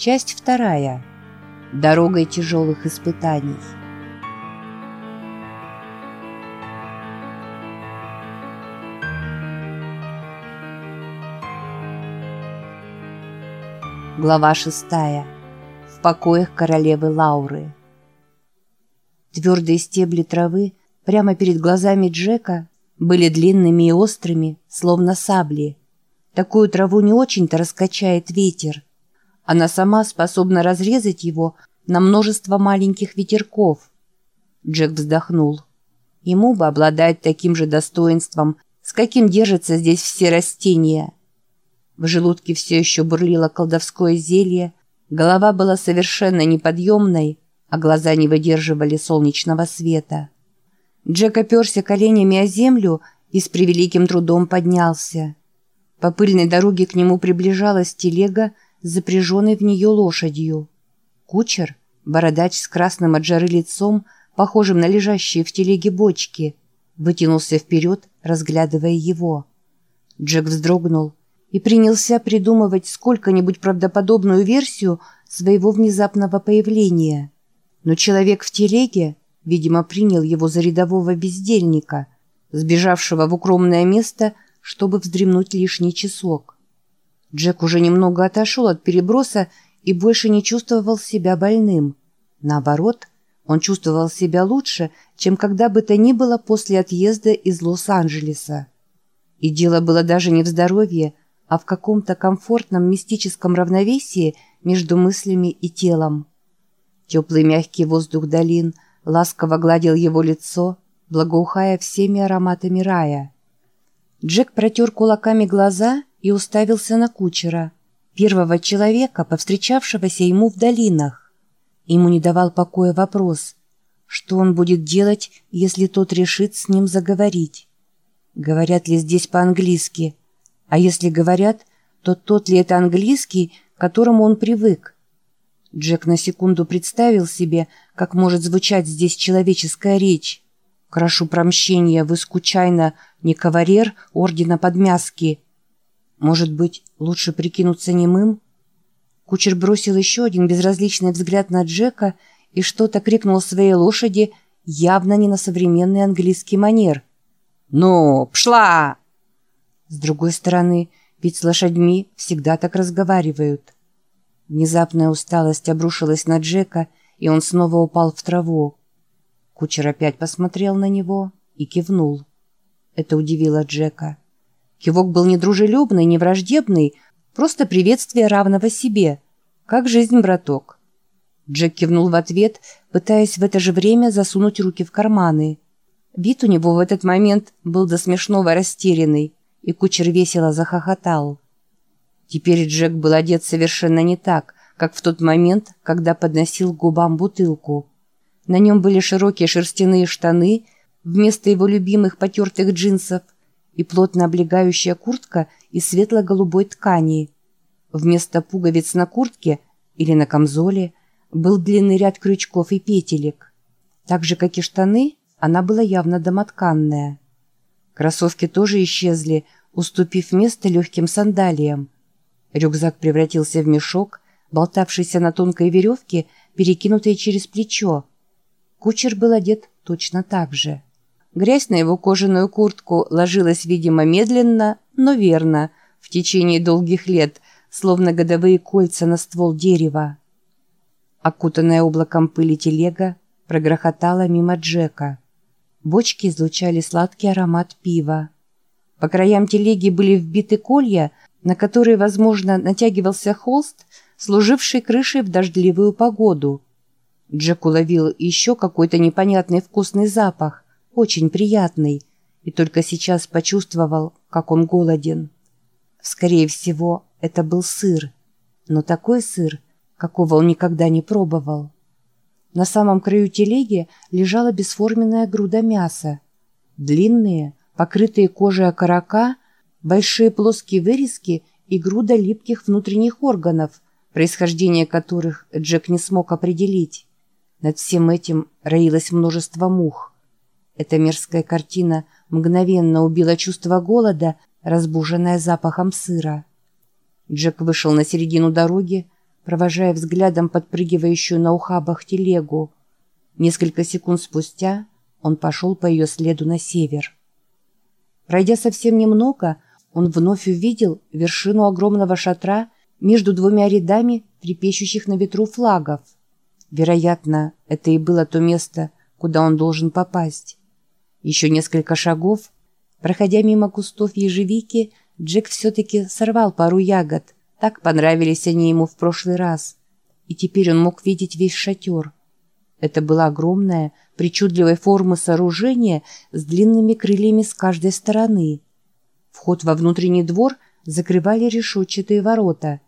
Часть вторая. Дорогой тяжелых испытаний. Глава шестая. В покоях королевы Лауры. Твердые стебли травы прямо перед глазами Джека были длинными и острыми, словно сабли. Такую траву не очень-то раскачает ветер. Она сама способна разрезать его на множество маленьких ветерков. Джек вздохнул. Ему бы обладать таким же достоинством, с каким держатся здесь все растения. В желудке все еще бурлило колдовское зелье, голова была совершенно неподъемной, а глаза не выдерживали солнечного света. Джек оперся коленями о землю и с превеликим трудом поднялся. По пыльной дороге к нему приближалась телега запряженной в нее лошадью. Кучер, бородач с красным от жары лицом, похожим на лежащие в телеге бочки, вытянулся вперед, разглядывая его. Джек вздрогнул и принялся придумывать сколько-нибудь правдоподобную версию своего внезапного появления. Но человек в телеге, видимо, принял его за рядового бездельника, сбежавшего в укромное место, чтобы вздремнуть лишний часок. Джек уже немного отошел от переброса и больше не чувствовал себя больным. Наоборот, он чувствовал себя лучше, чем когда бы то ни было после отъезда из Лос-Анджелеса. И дело было даже не в здоровье, а в каком-то комфортном мистическом равновесии между мыслями и телом. Теплый мягкий воздух долин ласково гладил его лицо, благоухая всеми ароматами рая. Джек протер кулаками глаза и уставился на кучера, первого человека, повстречавшегося ему в долинах. Ему не давал покоя вопрос, что он будет делать, если тот решит с ним заговорить. Говорят ли здесь по-английски? А если говорят, то тот ли это английский, к которому он привык? Джек на секунду представил себе, как может звучать здесь человеческая речь. «Прошу промщения, вы скучайно не кавалер ордена подмязки». Может быть, лучше прикинуться немым? Кучер бросил еще один безразличный взгляд на Джека и что-то крикнул своей лошади, явно не на современный английский манер. «Ну, пшла!» С другой стороны, ведь с лошадьми всегда так разговаривают. Внезапная усталость обрушилась на Джека, и он снова упал в траву. Кучер опять посмотрел на него и кивнул. Это удивило Джека. Кивок был не дружелюбный, не враждебный, просто приветствие равного себе. Как жизнь, браток. Джек кивнул в ответ, пытаясь в это же время засунуть руки в карманы. Вид у него в этот момент был до смешного растерянный, и кучер весело захохотал. Теперь Джек был одет совершенно не так, как в тот момент, когда подносил к губам бутылку. На нем были широкие шерстяные штаны вместо его любимых потертых джинсов и плотно облегающая куртка из светло-голубой ткани. Вместо пуговиц на куртке или на камзоле был длинный ряд крючков и петелек. Так же, как и штаны, она была явно домотканная. Кроссовки тоже исчезли, уступив место легким сандалиям. Рюкзак превратился в мешок, болтавшийся на тонкой веревке, перекинутой через плечо. Кучер был одет точно так же. Грязь на его кожаную куртку ложилась, видимо, медленно, но верно, в течение долгих лет, словно годовые кольца на ствол дерева. Окутанная облаком пыли телега прогрохотала мимо Джека. Бочки излучали сладкий аромат пива. По краям телеги были вбиты колья, на которые, возможно, натягивался холст, служивший крышей в дождливую погоду. Джек уловил еще какой-то непонятный вкусный запах, очень приятный, и только сейчас почувствовал, как он голоден. Скорее всего, это был сыр, но такой сыр, какого он никогда не пробовал. На самом краю телеги лежала бесформенная груда мяса. Длинные, покрытые кожей окорока – большие плоские вырезки и груда липких внутренних органов, происхождение которых Джек не смог определить. Над всем этим роилось множество мух. Эта мерзкая картина мгновенно убила чувство голода, разбуженное запахом сыра. Джек вышел на середину дороги, провожая взглядом подпрыгивающую на ухабах телегу. Несколько секунд спустя он пошел по ее следу на север. Пройдя совсем немного, он вновь увидел вершину огромного шатра между двумя рядами трепещущих на ветру флагов. Вероятно, это и было то место, куда он должен попасть. Еще несколько шагов, проходя мимо кустов ежевики, Джек все-таки сорвал пару ягод. Так понравились они ему в прошлый раз. И теперь он мог видеть весь шатер. Это было огромное, причудливой формы сооружение с длинными крыльями с каждой стороны. Вход во внутренний двор закрывали решетчатые ворота.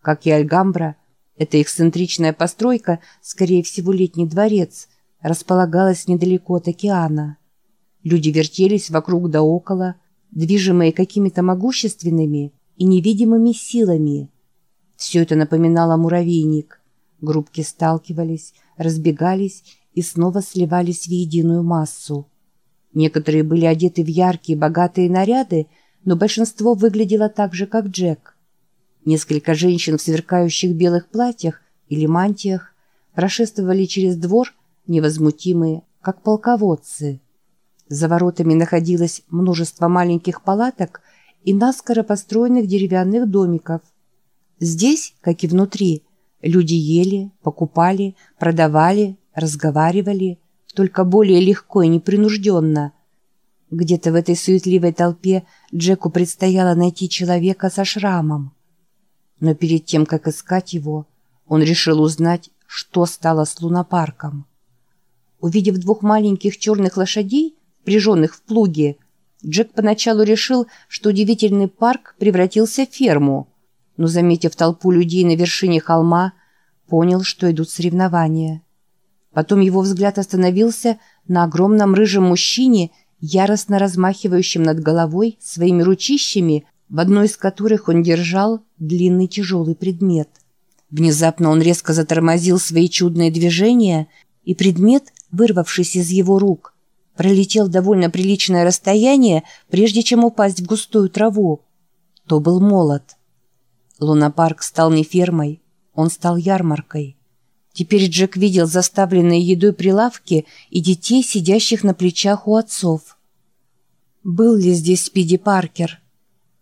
Как и Альгамбра, эта эксцентричная постройка, скорее всего летний дворец, располагалась недалеко от океана. Люди вертелись вокруг да около, движимые какими-то могущественными и невидимыми силами. Все это напоминало муравейник. Группки сталкивались, разбегались и снова сливались в единую массу. Некоторые были одеты в яркие, богатые наряды, но большинство выглядело так же, как Джек. Несколько женщин в сверкающих белых платьях или мантиях прошествовали через двор, невозмутимые, как полководцы. За воротами находилось множество маленьких палаток и наскоро построенных деревянных домиков. Здесь, как и внутри, люди ели, покупали, продавали, разговаривали, только более легко и непринужденно. Где-то в этой суетливой толпе Джеку предстояло найти человека со шрамом. Но перед тем, как искать его, он решил узнать, что стало с лунопарком. Увидев двух маленьких черных лошадей, прижженных в плуге, Джек поначалу решил, что удивительный парк превратился в ферму, но, заметив толпу людей на вершине холма, понял, что идут соревнования. Потом его взгляд остановился на огромном рыжем мужчине, яростно размахивающем над головой своими ручищами, в одной из которых он держал длинный тяжелый предмет. Внезапно он резко затормозил свои чудные движения, и предмет, вырвавшись из его рук, пролетел довольно приличное расстояние, прежде чем упасть в густую траву. То был молот. Лунопарк стал не фермой, он стал ярмаркой. Теперь Джек видел заставленные едой прилавки и детей, сидящих на плечах у отцов. Был ли здесь Спиди Паркер?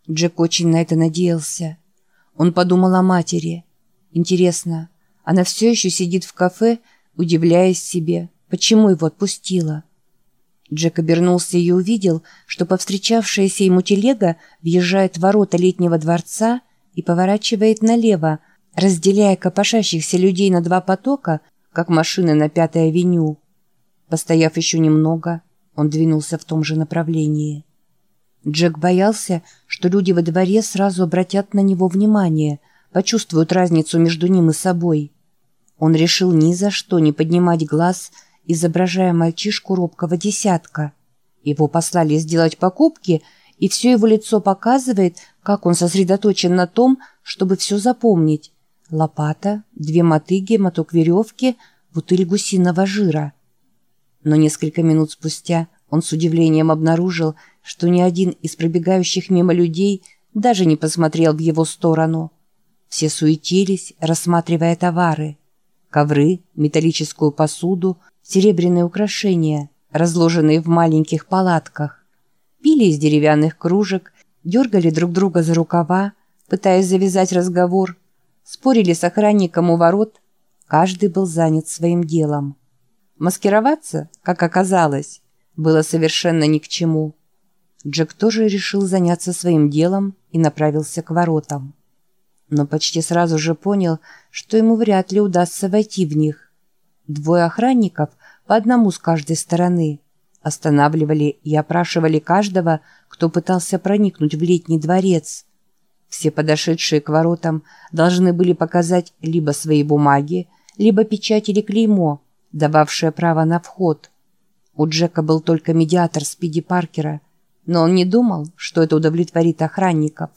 Джек очень на это надеялся. Он подумал о матери. Интересно, она все еще сидит в кафе, удивляясь себе, почему его отпустила. Джек обернулся и увидел, что повстречавшаяся ему телега въезжает в ворота летнего дворца и поворачивает налево, разделяя копошащихся людей на два потока, как машины на Пятой авеню. Постояв еще немного, он двинулся в том же направлении. Джек боялся, что люди во дворе сразу обратят на него внимание, почувствуют разницу между ним и собой. Он решил ни за что не поднимать глаз изображая мальчишку робкого десятка. Его послали сделать покупки, и все его лицо показывает, как он сосредоточен на том, чтобы все запомнить. Лопата, две мотыги, моток веревки, бутыль гусиного жира. Но несколько минут спустя он с удивлением обнаружил, что ни один из пробегающих мимо людей даже не посмотрел в его сторону. Все суетились, рассматривая товары. Ковры, металлическую посуду, серебряные украшения, разложенные в маленьких палатках. Пили из деревянных кружек, дергали друг друга за рукава, пытаясь завязать разговор, спорили с охранником у ворот, каждый был занят своим делом. Маскироваться, как оказалось, было совершенно ни к чему. Джек тоже решил заняться своим делом и направился к воротам. Но почти сразу же понял, что ему вряд ли удастся войти в них. Двое охранников, по одному с каждой стороны, останавливали и опрашивали каждого, кто пытался проникнуть в летний дворец. Все подошедшие к воротам должны были показать либо свои бумаги, либо печать или клеймо, дававшее право на вход. У Джека был только медиатор Спиди Паркера, но он не думал, что это удовлетворит охранников.